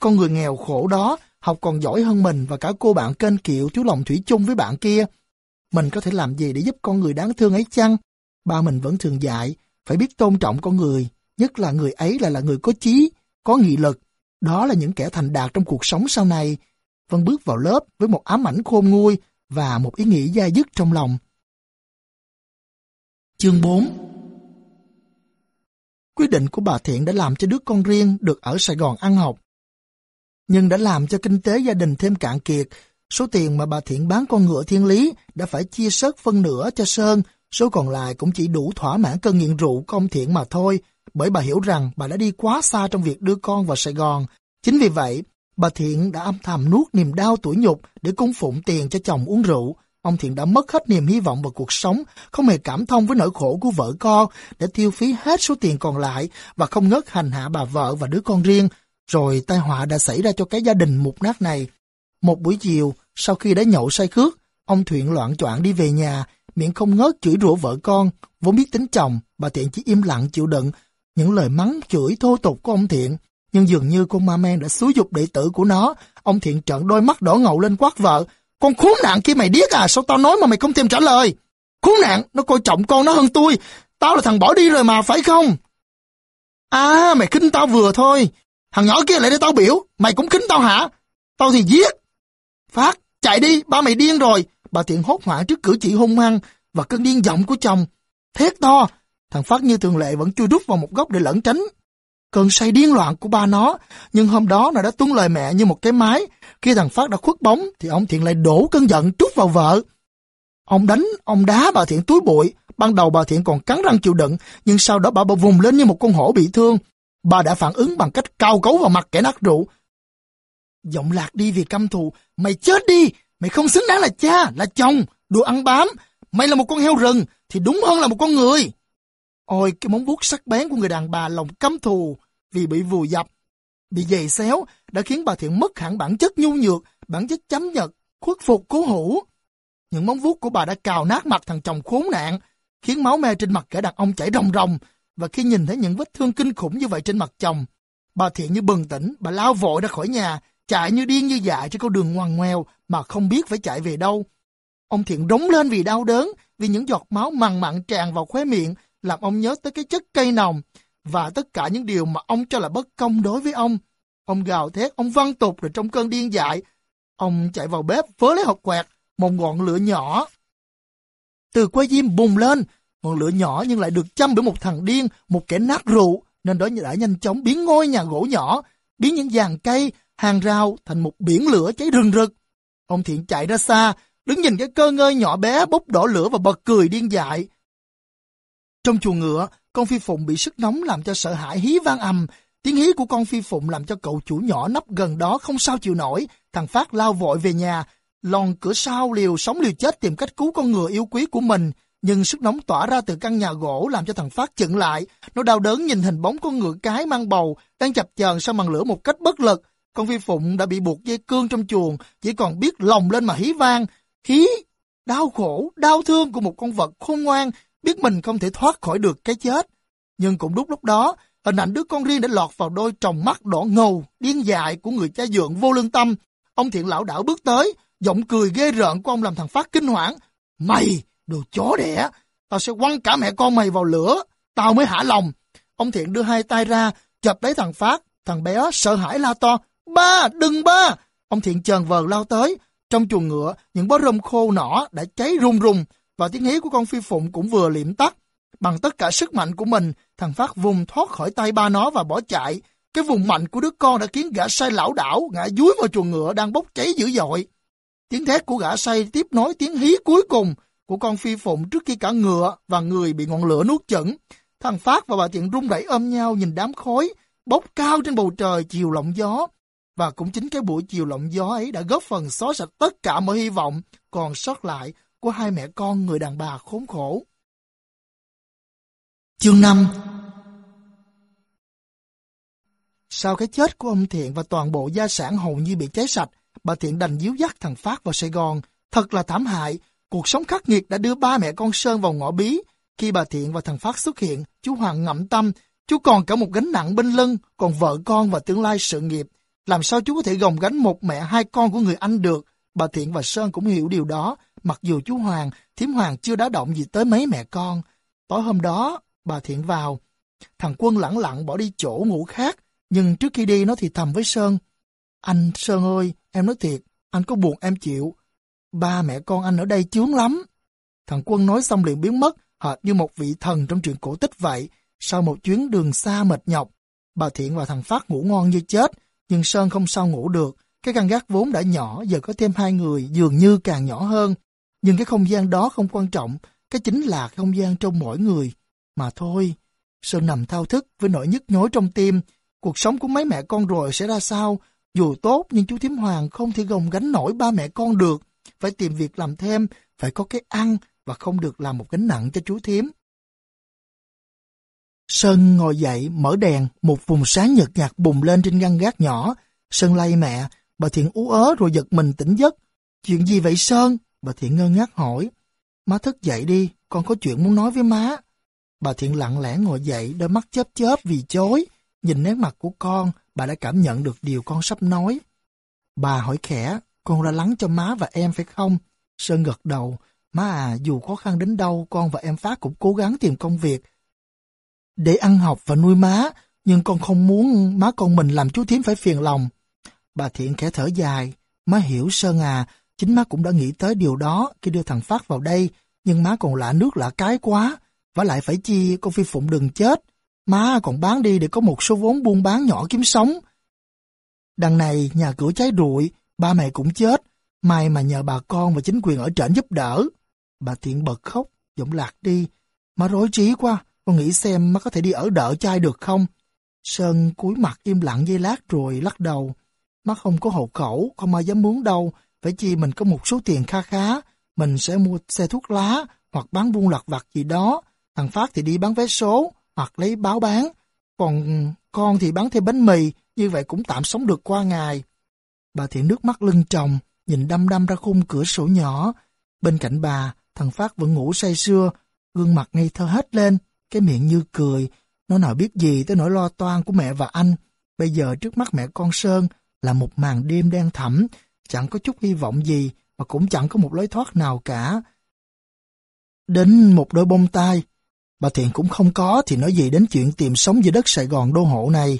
S1: con người nghèo khổ đó, học còn giỏi hơn mình và cả cô bạn kênh kiệu thiếu lòng thủy chung với bạn kia. Mình có thể làm gì để giúp con người đáng thương ấy chăng? Ba mình vẫn thường dạy, phải biết tôn trọng con người, nhất là người ấy là là người có chí, có nghị lực. Đó là những kẻ thành đạt trong cuộc sống sau này. Vân bước vào lớp với một ám ảnh khôn nguôi và một ý nghĩ dai dứt trong lòng. Chương 4 Quyết định của bà Thiện đã làm cho đứa con riêng được ở Sài Gòn ăn học, nhưng đã làm cho kinh tế gia đình thêm cạn kiệt Số tiền mà bà Thiện bán con ngựa thiên lý đã phải chia sớt phân nửa cho Sơn, số còn lại cũng chỉ đủ thỏa mãn cơn nghiện rượu công ông Thiện mà thôi, bởi bà hiểu rằng bà đã đi quá xa trong việc đưa con vào Sài Gòn. Chính vì vậy, bà Thiện đã âm thầm nuốt niềm đau tuổi nhục để cung phụng tiền cho chồng uống rượu. Ông Thiện đã mất hết niềm hy vọng vào cuộc sống, không hề cảm thông với nỗi khổ của vợ con, để tiêu phí hết số tiền còn lại và không ngớt hành hạ bà vợ và đứa con riêng. Rồi tai họa đã xảy ra cho cái gia đình mục nát này. Một buổi chiều, sau khi đã nhậu say khước, ông Thuyện loạn choạng đi về nhà, miệng không ngớt chửi rủa vợ con. Vốn biết tính chồng, bà Thiện chỉ im lặng chịu đựng những lời mắng chửi thô tục của ông Thiện. Nhưng dường như con ma men đã xúi dục đệ tử của nó. Ông Thiện trợn đôi mắt đỏ ngầu lên quát vợ. Con khốn nạn kia mày điếc à, sao tao nói mà mày không thèm trả lời? Khốn nạn, nó coi trọng con nó hơn tôi. Tao là thằng bỏ đi rồi mà, phải không? À, mày khinh tao vừa thôi. Thằng nhỏ kia lại để tao biểu, mày cũng khinh tao hả? Tao thì giết. Phát, chạy đi, ba mày điên rồi. Bà Thiện hốt hoảng trước cử chỉ hung hăng và cơn điên giọng của chồng. Thét to, thằng Phát như thường lệ vẫn chui rút vào một góc để lẩn tránh. Cơn say điên loạn của ba nó, nhưng hôm đó nó đã tuân lời mẹ như một cái máy. Khi thằng Phát đã khuất bóng, thì ông Thiện lại đổ cơn giận trút vào vợ. Ông đánh, ông đá bà Thiện túi bụi. Ban đầu bà Thiện còn cắn răng chịu đựng, nhưng sau đó bà bà vùng lên như một con hổ bị thương. Bà đã phản ứng bằng cách cao cấu vào mặt kẻ nát rượu. Giọng lạc đi vì căm thù. Mày chết đi! Mày không xứng đáng là cha, là chồng, đồ ăn bám. Mày là một con heo rừng, thì đúng hơn là một con người. Ôi, cái móng vuốt sắc bén của người đàn bà lòng căm thù vì bị vùi dập, bị dày xéo đã khiến bà Thiện mất hẳn bản chất nhu nhược, bản chất chấm nhật, khuất phục cố hữu. Những móng vuốt của bà đã cào nát mặt thằng chồng khốn nạn, khiến máu me trên mặt kẻ đàn ông chảy ròng ròng, và khi nhìn thấy những vết thương kinh khủng như vậy trên mặt chồng, bà Thiện như bừng tỉnh, bà lao vội ra khỏi nhà, chạy như điên như dại trên con đường ngoằn ngoèo mà không biết phải chạy về đâu. Ông Thiện rống lên vì đau đớn, vì những giọt máu mằn mặn tràn vào khóe miệng, làm ông nhớ tới cái chất cây nồng và tất cả những điều mà ông cho là bất công đối với ông. Ông gào thét, ông văn tục rồi trong cơn điên dại. Ông chạy vào bếp vớ lấy hộp quẹt, một ngọn lửa nhỏ. Từ que diêm bùng lên, ngọn lửa nhỏ nhưng lại được chăm bởi một thằng điên, một kẻ nát rượu, nên đó đã nhanh chóng biến ngôi nhà gỗ nhỏ, biến những dàn cây, hàng rào thành một biển lửa cháy rừng rực. Ông Thiện chạy ra xa, đứng nhìn cái cơ ngơi nhỏ bé bốc đỏ lửa và bật cười điên dại. Trong chuồng ngựa, con phi phụng bị sức nóng làm cho sợ hãi hí vang ầm. Tiếng hí của con phi phụng làm cho cậu chủ nhỏ nấp gần đó không sao chịu nổi. Thằng Phát lao vội về nhà, lòn cửa sau liều sống liều chết tìm cách cứu con ngựa yêu quý của mình. Nhưng sức nóng tỏa ra từ căn nhà gỗ làm cho thằng Phát chững lại. Nó đau đớn nhìn hình bóng con ngựa cái mang bầu, đang chập chờn sau màn lửa một cách bất lực. Con phi phụng đã bị buộc dây cương trong chuồng, chỉ còn biết lòng lên mà hí vang. Hí, đau khổ, đau thương của một con vật khôn ngoan, biết mình không thể thoát khỏi được cái chết. Nhưng cũng đúng lúc đó, hình ảnh đứa con riêng đã lọt vào đôi tròng mắt đỏ ngầu, điên dại của người cha dượng vô lương tâm. Ông thiện lão đảo bước tới, giọng cười ghê rợn của ông làm thằng Phát kinh hoảng. Mày, đồ chó đẻ, tao sẽ quăng cả mẹ con mày vào lửa, tao mới hả lòng. Ông thiện đưa hai tay ra, chập lấy thằng Phát, thằng bé sợ hãi la to. Ba, đừng ba! Ông thiện chờn vờ lao tới. Trong chuồng ngựa, những bó rơm khô nỏ đã cháy rung rung, và tiếng hí của con phi phụng cũng vừa liệm tắt. Bằng tất cả sức mạnh của mình, thằng Phát vùng thoát khỏi tay ba nó và bỏ chạy. Cái vùng mạnh của đứa con đã khiến gã say lão đảo, ngã dúi vào chuồng ngựa đang bốc cháy dữ dội. Tiếng thét của gã say tiếp nối tiếng hí cuối cùng của con phi phụng trước khi cả ngựa và người bị ngọn lửa nuốt chửng. Thằng Phát và bà Thiện rung rẩy ôm nhau nhìn đám khói bốc cao trên bầu trời chiều lộng gió. Và cũng chính cái buổi chiều lộng gió ấy đã góp phần xóa sạch tất cả mọi hy vọng còn sót lại của hai mẹ con người đàn bà khốn khổ. Chương 5 Sau cái chết của ông Thiện và toàn bộ gia sản hầu như bị cháy sạch, bà Thiện đành díu dắt thằng Phát vào Sài Gòn. Thật là thảm hại, cuộc sống khắc nghiệt đã đưa ba mẹ con Sơn vào ngõ bí. Khi bà Thiện và thằng Phát xuất hiện, chú Hoàng ngậm tâm, chú còn cả một gánh nặng bên lưng, còn vợ con và tương lai sự nghiệp. Làm sao chú có thể gồng gánh một mẹ hai con của người anh được? Bà Thiện và Sơn cũng hiểu điều đó, mặc dù chú Hoàng, thím Hoàng chưa đá động gì tới mấy mẹ con. Tối hôm đó, bà Thiện vào. Thằng Quân lẳng lặng bỏ đi chỗ ngủ khác, nhưng trước khi đi nó thì thầm với Sơn. Anh Sơn ơi, em nói thiệt, anh có buồn em chịu. Ba mẹ con anh ở đây chướng lắm. Thằng Quân nói xong liền biến mất, hệt như một vị thần trong truyện cổ tích vậy. Sau một chuyến đường xa mệt nhọc, bà Thiện và thằng Phát ngủ ngon như chết, nhưng Sơn không sao ngủ được Cái căn gác vốn đã nhỏ, giờ có thêm hai người, dường như càng nhỏ hơn. Nhưng cái không gian đó không quan trọng, cái chính là không gian trong mỗi người. Mà thôi, Sơn nằm thao thức với nỗi nhức nhối trong tim. Cuộc sống của mấy mẹ con rồi sẽ ra sao? Dù tốt nhưng chú Thiếm Hoàng không thể gồng gánh nổi ba mẹ con được. Phải tìm việc làm thêm, phải có cái ăn và không được làm một gánh nặng cho chú Thiếm. Sơn ngồi dậy, mở đèn, một vùng sáng nhợt nhạt bùng lên trên ngăn gác nhỏ. Sơn lay mẹ, bà Thiện ú ớ rồi giật mình tỉnh giấc. Chuyện gì vậy Sơn? Bà Thiện ngơ ngác hỏi. Má thức dậy đi, con có chuyện muốn nói với má. Bà Thiện lặng lẽ ngồi dậy, đôi mắt chớp chớp vì chối. Nhìn nét mặt của con, bà đã cảm nhận được điều con sắp nói. Bà hỏi khẽ, con ra lắng cho má và em phải không? Sơn gật đầu, má à, dù khó khăn đến đâu, con và em Phát cũng cố gắng tìm công việc. Để ăn học và nuôi má, nhưng con không muốn má con mình làm chú thím phải phiền lòng. Bà Thiện khẽ thở dài, má hiểu Sơn à, chính má cũng đã nghĩ tới điều đó khi đưa thằng Phát vào đây, nhưng má còn lạ nước lạ cái quá, và lại phải chi con Phi Phụng đừng chết. Má còn bán đi để có một số vốn buôn bán nhỏ kiếm sống. Đằng này nhà cửa cháy rụi, ba mẹ cũng chết. May mà nhờ bà con và chính quyền ở trển giúp đỡ. Bà Thiện bật khóc, giọng lạc đi. Má rối trí quá, con nghĩ xem má có thể đi ở đỡ trai được không? Sơn cúi mặt im lặng dây lát rồi lắc đầu. Má không có hộ khẩu, không ai dám muốn đâu. Phải chi mình có một số tiền kha khá. Mình sẽ mua xe thuốc lá hoặc bán buôn lặt vặt gì đó. Thằng Phát thì đi bán vé số hoặc lấy báo bán. Còn con thì bán thêm bánh mì, như vậy cũng tạm sống được qua ngày. Bà Thiện nước mắt lưng tròng, nhìn đăm đăm ra khung cửa sổ nhỏ. Bên cạnh bà, thằng Phát vẫn ngủ say sưa, gương mặt ngây thơ hết lên, cái miệng như cười. Nó nào biết gì tới nỗi lo toan của mẹ và anh. Bây giờ trước mắt mẹ con Sơn là một màn đêm đen thẳm, chẳng có chút hy vọng gì, mà cũng chẳng có một lối thoát nào cả. Đến một đôi bông tai, Bà Thiện cũng không có thì nói gì đến chuyện tìm sống dưới đất Sài Gòn đô hộ này.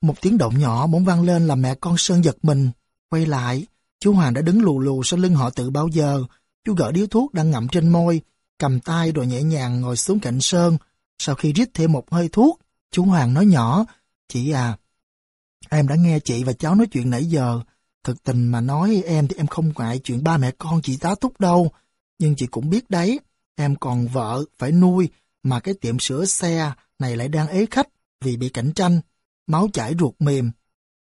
S1: Một tiếng động nhỏ bỗng vang lên là mẹ con Sơn giật mình. Quay lại, chú Hoàng đã đứng lù lù sau lưng họ tự bao giờ. Chú gỡ điếu thuốc đang ngậm trên môi, cầm tay rồi nhẹ nhàng ngồi xuống cạnh Sơn. Sau khi rít thêm một hơi thuốc, chú Hoàng nói nhỏ, Chị à, em đã nghe chị và cháu nói chuyện nãy giờ. Thực tình mà nói em thì em không ngại chuyện ba mẹ con chị tá túc đâu. Nhưng chị cũng biết đấy, Em còn vợ, phải nuôi, mà cái tiệm sửa xe này lại đang ế khách vì bị cạnh tranh, máu chảy ruột mềm.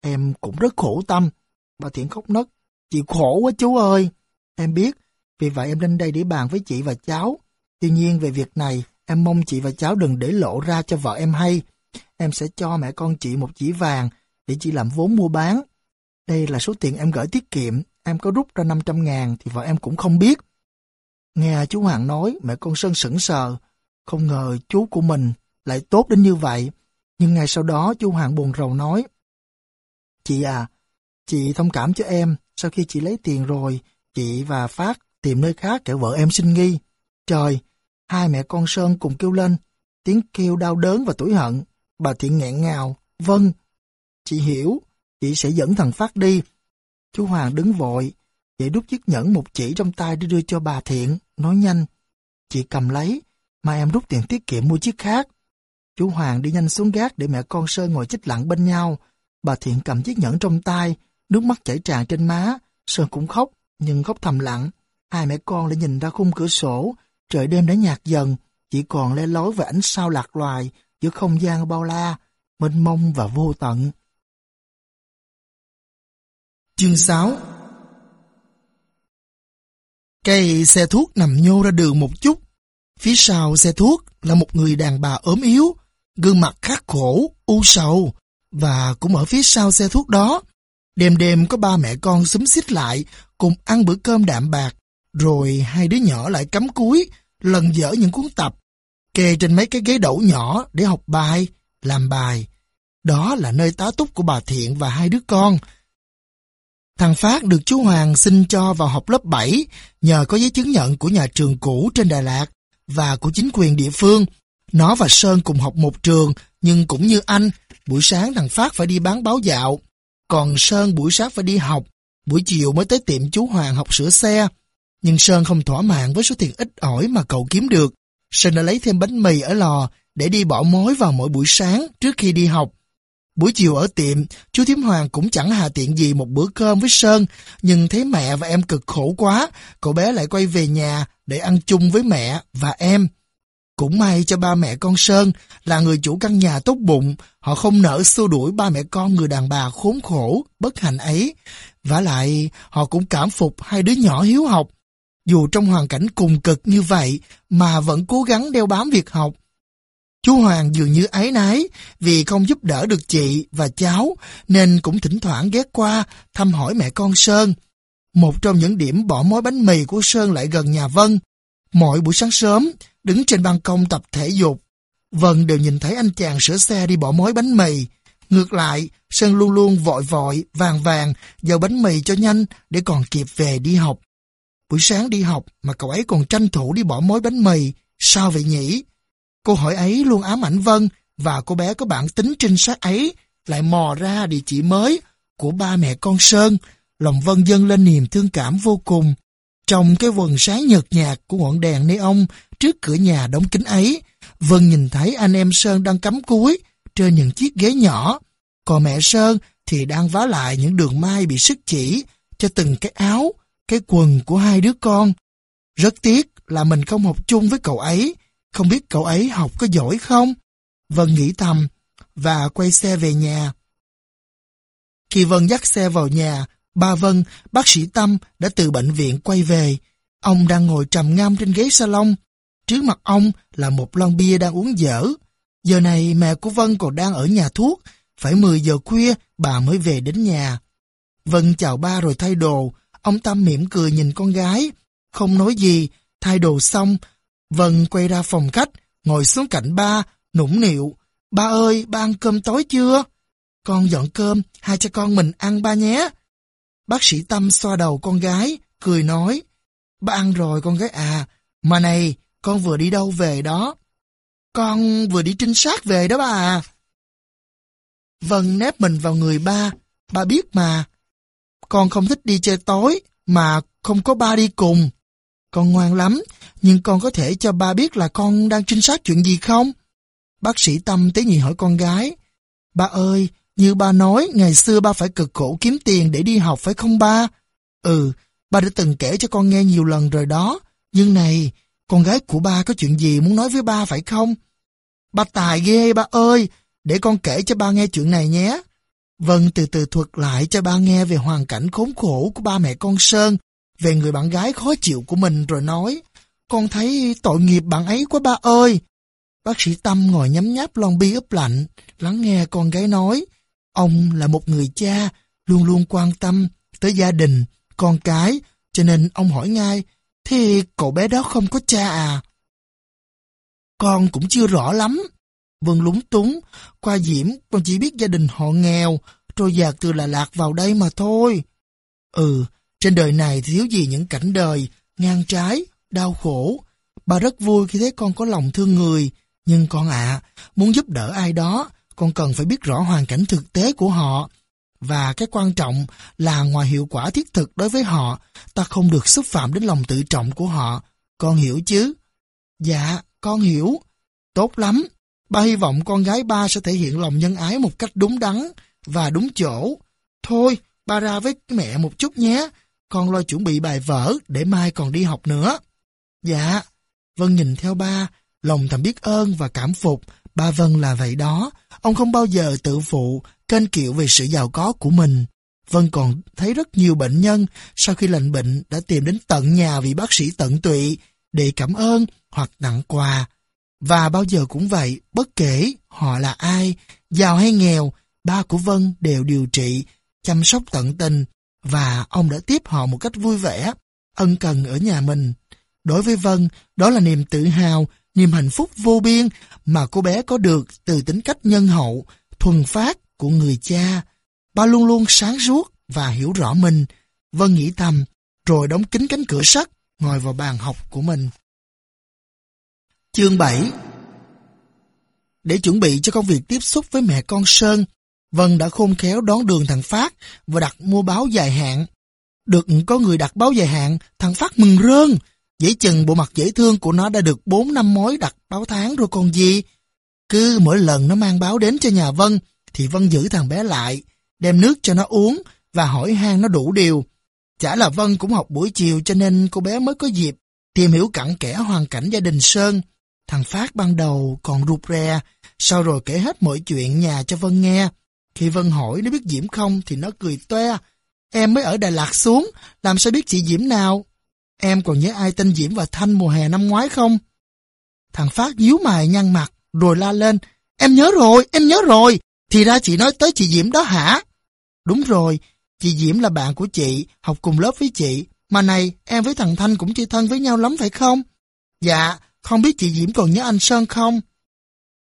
S1: Em cũng rất khổ tâm. Bà Thiện khóc nấc. Chị khổ quá chú ơi. Em biết, vì vậy em lên đây để bàn với chị và cháu. Tuy nhiên về việc này, em mong chị và cháu đừng để lộ ra cho vợ em hay. Em sẽ cho mẹ con chị một chỉ vàng để chị làm vốn mua bán. Đây là số tiền em gửi tiết kiệm, em có rút ra 500 ngàn thì vợ em cũng không biết. Nghe chú Hoàng nói, mẹ con Sơn sững sờ. Không ngờ chú của mình lại tốt đến như vậy. Nhưng ngày sau đó chú Hoàng buồn rầu nói. Chị à, chị thông cảm cho em. Sau khi chị lấy tiền rồi, chị và Phát tìm nơi khác kẻ vợ em sinh nghi. Trời, hai mẹ con Sơn cùng kêu lên. Tiếng kêu đau đớn và tủi hận. Bà Thiện nghẹn ngào. Vâng, chị hiểu. Chị sẽ dẫn thằng Phát đi. Chú Hoàng đứng vội, chị đút chiếc nhẫn một chỉ trong tay để đưa cho bà Thiện, nói nhanh. Chị cầm lấy, mà em rút tiền tiết kiệm mua chiếc khác. Chú Hoàng đi nhanh xuống gác để mẹ con Sơn ngồi chích lặng bên nhau. Bà Thiện cầm chiếc nhẫn trong tay, nước mắt chảy tràn trên má. Sơn cũng khóc, nhưng khóc thầm lặng. Hai mẹ con lại nhìn ra khung cửa sổ, trời đêm đã nhạt dần, chỉ còn le lối về ánh sao lạc loài giữa không gian bao la, mênh mông và vô tận. Chương 6 Cây xe thuốc nằm nhô ra đường một chút. Phía sau xe thuốc là một người đàn bà ốm yếu, gương mặt khắc khổ, u sầu. Và cũng ở phía sau xe thuốc đó, đêm đêm có ba mẹ con xúm xít lại, cùng ăn bữa cơm đạm bạc. Rồi hai đứa nhỏ lại cắm cúi, lần dở những cuốn tập, kê trên mấy cái ghế đẩu nhỏ để học bài, làm bài. Đó là nơi tá túc của bà Thiện và hai đứa con, Thằng Phát được chú Hoàng xin cho vào học lớp 7 nhờ có giấy chứng nhận của nhà trường cũ trên Đà Lạt và của chính quyền địa phương. Nó và Sơn cùng học một trường, nhưng cũng như anh, buổi sáng thằng Phát phải đi bán báo dạo, còn Sơn buổi sáng phải đi học, buổi chiều mới tới tiệm chú Hoàng học sửa xe. Nhưng Sơn không thỏa mãn với số tiền ít ỏi mà cậu kiếm được. Sơn đã lấy thêm bánh mì ở lò để đi bỏ mối vào mỗi buổi sáng trước khi đi học. Buổi chiều ở tiệm, chú Thiếm Hoàng cũng chẳng hà tiện gì một bữa cơm với Sơn, nhưng thấy mẹ và em cực khổ quá, cậu bé lại quay về nhà để ăn chung với mẹ và em. Cũng may cho ba mẹ con Sơn là người chủ căn nhà tốt bụng, họ không nỡ xua đuổi ba mẹ con người đàn bà khốn khổ, bất hạnh ấy. và lại, họ cũng cảm phục hai đứa nhỏ hiếu học. Dù trong hoàn cảnh cùng cực như vậy mà vẫn cố gắng đeo bám việc học. Chú Hoàng dường như ái nái vì không giúp đỡ được chị và cháu nên cũng thỉnh thoảng ghé qua thăm hỏi mẹ con Sơn. Một trong những điểm bỏ mối bánh mì của Sơn lại gần nhà Vân. Mỗi buổi sáng sớm, đứng trên ban công tập thể dục, Vân đều nhìn thấy anh chàng sửa xe đi bỏ mối bánh mì. Ngược lại, Sơn luôn luôn vội vội, vàng vàng, vào bánh mì cho nhanh để còn kịp về đi học. Buổi sáng đi học mà cậu ấy còn tranh thủ đi bỏ mối bánh mì, sao vậy nhỉ? cô hỏi ấy luôn ám ảnh Vân và cô bé có bản tính trinh sát ấy lại mò ra địa chỉ mới của ba mẹ con Sơn. Lòng Vân dâng lên niềm thương cảm vô cùng. Trong cái quần sáng nhợt nhạt của ngọn đèn neon trước cửa nhà đóng kính ấy, Vân nhìn thấy anh em Sơn đang cắm cúi trên những chiếc ghế nhỏ. Còn mẹ Sơn thì đang vá lại những đường mai bị sức chỉ cho từng cái áo, cái quần của hai đứa con. Rất tiếc là mình không học chung với cậu ấy, không biết cậu ấy học có giỏi không? Vân nghĩ thầm và quay xe về nhà. Khi Vân dắt xe vào nhà, ba Vân, bác sĩ Tâm đã từ bệnh viện quay về. Ông đang ngồi trầm ngâm trên ghế salon. Trước mặt ông là một lon bia đang uống dở. Giờ này mẹ của Vân còn đang ở nhà thuốc. Phải 10 giờ khuya bà mới về đến nhà. Vân chào ba rồi thay đồ. Ông Tâm mỉm cười nhìn con gái. Không nói gì. Thay đồ xong, Vân quay ra phòng khách, ngồi xuống cạnh ba, nũng nịu. Ba ơi, ba ăn cơm tối chưa? Con dọn cơm, hai cha con mình ăn ba nhé. Bác sĩ Tâm xoa đầu con gái, cười nói. Ba ăn rồi con gái à, mà này, con vừa đi đâu về đó? Con vừa đi trinh sát về đó bà à. Vân nép mình vào người ba, ba biết mà. Con không thích đi chơi tối, mà không có ba đi cùng. Con ngoan lắm, nhưng con có thể cho ba biết là con đang trinh sát chuyện gì không? Bác sĩ Tâm tế nhị hỏi con gái. Ba ơi, như ba nói, ngày xưa ba phải cực khổ kiếm tiền để đi học phải không ba? Ừ, ba đã từng kể cho con nghe nhiều lần rồi đó. Nhưng này, con gái của ba có chuyện gì muốn nói với ba phải không? Ba tài ghê ba ơi, để con kể cho ba nghe chuyện này nhé. Vân từ từ thuật lại cho ba nghe về hoàn cảnh khốn khổ của ba mẹ con Sơn, về người bạn gái khó chịu của mình rồi nói. Con thấy tội nghiệp bạn ấy quá ba ơi. Bác sĩ Tâm ngồi nhấm nháp lon bi ướp lạnh, lắng nghe con gái nói. Ông là một người cha, luôn luôn quan tâm tới gia đình, con cái, cho nên ông hỏi ngay, thế cậu bé đó không có cha à? Con cũng chưa rõ lắm. Vân lúng túng, qua diễm con chỉ biết gia đình họ nghèo, trôi dạt từ Đà Lạt vào đây mà thôi. Ừ, trên đời này thiếu gì những cảnh đời, ngang trái, đau khổ. Bà rất vui khi thấy con có lòng thương người, nhưng con ạ, muốn giúp đỡ ai đó, con cần phải biết rõ hoàn cảnh thực tế của họ. Và cái quan trọng là ngoài hiệu quả thiết thực đối với họ, ta không được xúc phạm đến lòng tự trọng của họ. Con hiểu chứ? Dạ, con hiểu. Tốt lắm. Ba hy vọng con gái ba sẽ thể hiện lòng nhân ái một cách đúng đắn và đúng chỗ. Thôi, ba ra với mẹ một chút nhé. Con lo chuẩn bị bài vở để mai còn đi học nữa. Dạ, Vân nhìn theo ba, lòng thầm biết ơn và cảm phục. Ba Vân là vậy đó, ông không bao giờ tự phụ, kênh kiệu về sự giàu có của mình. Vân còn thấy rất nhiều bệnh nhân sau khi lành bệnh đã tìm đến tận nhà vị bác sĩ tận tụy để cảm ơn hoặc tặng quà. Và bao giờ cũng vậy, bất kể họ là ai, giàu hay nghèo, ba của Vân đều điều trị, chăm sóc tận tình và ông đã tiếp họ một cách vui vẻ, ân cần ở nhà mình. Đối với Vân, đó là niềm tự hào, niềm hạnh phúc vô biên mà cô bé có được từ tính cách nhân hậu, thuần phát của người cha. Ba luôn luôn sáng suốt và hiểu rõ mình. Vân nghĩ thầm, rồi đóng kín cánh cửa sắt, ngồi vào bàn học của mình. Chương 7 Để chuẩn bị cho công việc tiếp xúc với mẹ con Sơn, Vân đã khôn khéo đón đường thằng Phát và đặt mua báo dài hạn. Được có người đặt báo dài hạn, thằng Phát mừng rơn. Dễ chừng bộ mặt dễ thương của nó đã được 4 năm mối đặt báo tháng rồi còn gì. Cứ mỗi lần nó mang báo đến cho nhà Vân, thì Vân giữ thằng bé lại, đem nước cho nó uống và hỏi han nó đủ điều. Chả là Vân cũng học buổi chiều cho nên cô bé mới có dịp tìm hiểu cặn kẽ hoàn cảnh gia đình Sơn. Thằng Phát ban đầu còn rụt rè, sau rồi kể hết mọi chuyện nhà cho Vân nghe. Khi Vân hỏi nó biết Diễm không thì nó cười toe. Em mới ở Đà Lạt xuống, làm sao biết chị Diễm nào? Em còn nhớ ai tên Diễm và Thanh mùa hè năm ngoái không? Thằng Phát nhíu mày nhăn mặt, rồi la lên. Em nhớ rồi, em nhớ rồi. Thì ra chị nói tới chị Diễm đó hả? Đúng rồi, chị Diễm là bạn của chị, học cùng lớp với chị. Mà này, em với thằng Thanh cũng chơi thân với nhau lắm phải không? Dạ, không biết chị Diễm còn nhớ anh Sơn không?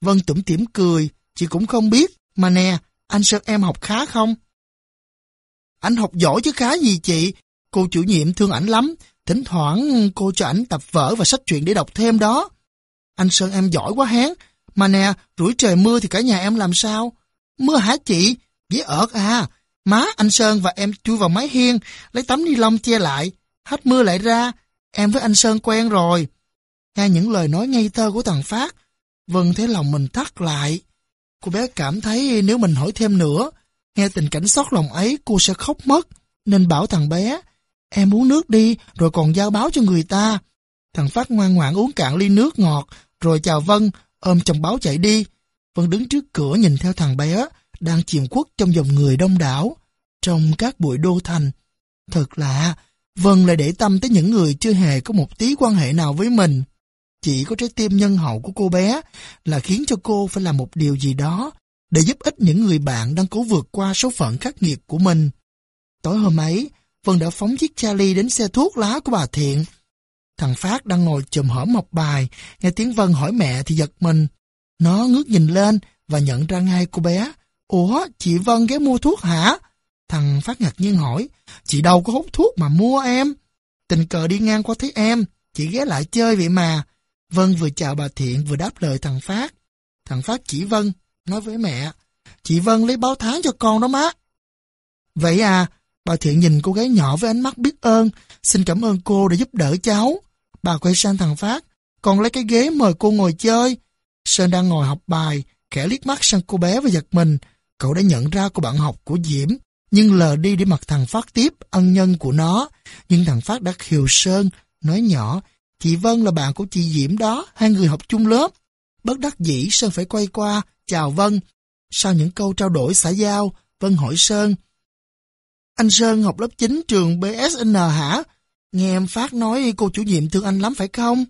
S1: Vân tủm tỉm cười, chị cũng không biết. Mà nè, anh Sơn em học khá không? Anh học giỏi chứ khá gì chị. Cô chủ nhiệm thương ảnh lắm. Thỉnh thoảng cô cho ảnh tập vở và sách truyện để đọc thêm đó. Anh Sơn em giỏi quá hén. Mà nè, rủi trời mưa thì cả nhà em làm sao? Mưa hả chị? Dễ ợt à. Má, anh Sơn và em chui vào mái hiên, lấy tấm ni lông che lại. Hết mưa lại ra. Em với anh Sơn quen rồi. Nghe những lời nói ngây thơ của thằng Phát, Vân thấy lòng mình thắt lại. Cô bé cảm thấy nếu mình hỏi thêm nữa, nghe tình cảnh xót lòng ấy cô sẽ khóc mất. Nên bảo thằng bé, em uống nước đi rồi còn giao báo cho người ta. Thằng Phát ngoan ngoãn uống cạn ly nước ngọt, rồi chào Vân, ôm chồng báo chạy đi. Vân đứng trước cửa nhìn theo thằng bé, đang chìm khuất trong dòng người đông đảo, trong các bụi đô thành. Thật lạ, Vân lại để tâm tới những người chưa hề có một tí quan hệ nào với mình. Chỉ có trái tim nhân hậu của cô bé là khiến cho cô phải làm một điều gì đó để giúp ích những người bạn đang cố vượt qua số phận khắc nghiệt của mình. Tối hôm ấy, Vân đã phóng chiếc Charlie đến xe thuốc lá của bà Thiện. Thằng Phát đang ngồi chùm hở mọc bài, nghe tiếng Vân hỏi mẹ thì giật mình. Nó ngước nhìn lên và nhận ra ngay cô bé. Ủa, chị Vân ghé mua thuốc hả? Thằng Phát ngạc nhiên hỏi, chị đâu có hút thuốc mà mua em. Tình cờ đi ngang qua thấy em, chị ghé lại chơi vậy mà. Vân vừa chào bà Thiện vừa đáp lời thằng Phát. Thằng Phát chỉ Vân, nói với mẹ, chị Vân lấy báo tháng cho con đó má. Vậy à, bà Thiện nhìn cô gái nhỏ với ánh mắt biết ơn, xin cảm ơn cô đã giúp đỡ cháu. Bà quay sang thằng Phát, còn lấy cái ghế mời cô ngồi chơi. Sơn đang ngồi học bài, kẻ liếc mắt sang cô bé và giật mình. Cậu đã nhận ra cô bạn học của Diễm, nhưng lờ đi để mặt thằng Phát tiếp ân nhân của nó. Nhưng thằng Phát đã khiều Sơn, nói nhỏ, chị Vân là bạn của chị Diễm đó, hai người học chung lớp. Bất đắc dĩ Sơn phải quay qua, chào Vân. Sau những câu trao đổi xã giao, Vân hỏi Sơn, Anh Sơn học lớp 9 trường BSN hả? Nghe em Phát nói cô chủ nhiệm thương anh lắm phải không?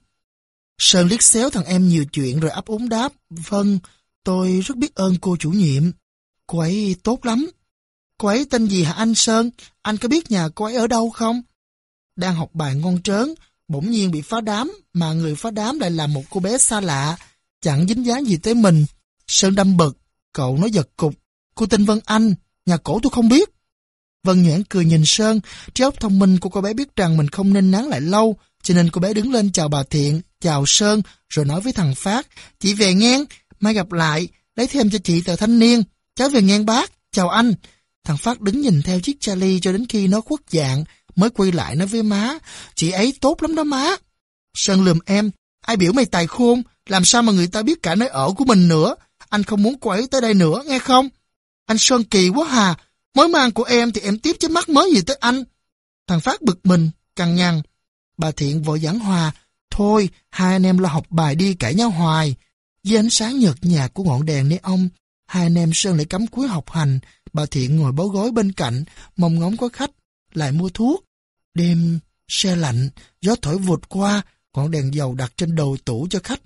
S1: Sơn liếc xéo thằng em nhiều chuyện rồi ấp úng đáp, Vâng, tôi rất biết ơn cô chủ nhiệm. Cô ấy tốt lắm. Cô ấy tên gì hả anh Sơn? Anh có biết nhà cô ấy ở đâu không? Đang học bài ngon trớn, bỗng nhiên bị phá đám, mà người phá đám lại là một cô bé xa lạ, chẳng dính dáng gì tới mình. Sơn đâm bực, cậu nói giật cục. Cô tên Vân Anh, nhà cổ tôi không biết. Vân Nhoãn cười nhìn Sơn, trí óc thông minh của cô bé biết rằng mình không nên nán lại lâu, cho nên cô bé đứng lên chào bà Thiện, chào Sơn, rồi nói với thằng Phát, chị về ngang, mai gặp lại, lấy thêm cho chị tờ thanh niên, cháu về ngang bác, chào anh. Thằng Phát đứng nhìn theo chiếc chali cho đến khi nó khuất dạng, mới quay lại nói với má, chị ấy tốt lắm đó má. Sơn lườm em, ai biểu mày tài khôn, làm sao mà người ta biết cả nơi ở của mình nữa, anh không muốn cô ấy tới đây nữa, nghe không? Anh Sơn kỳ quá hà, mối mang của em thì em tiếp chứ mắc mới gì tới anh. Thằng Phát bực mình, cằn nhằn. Bà Thiện vội giảng hòa, thôi, hai anh em lo học bài đi cãi nhau hoài. Dưới ánh sáng nhợt nhạt của ngọn đèn ông hai anh em Sơn lại cắm cuối học hành, bà Thiện ngồi bó gối bên cạnh, mong ngóng có khách, lại mua thuốc. Đêm, xe lạnh, gió thổi vụt qua, ngọn đèn dầu đặt trên đầu tủ cho khách.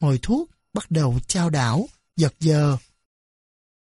S1: Ngồi thuốc, bắt đầu trao đảo, giật giờ.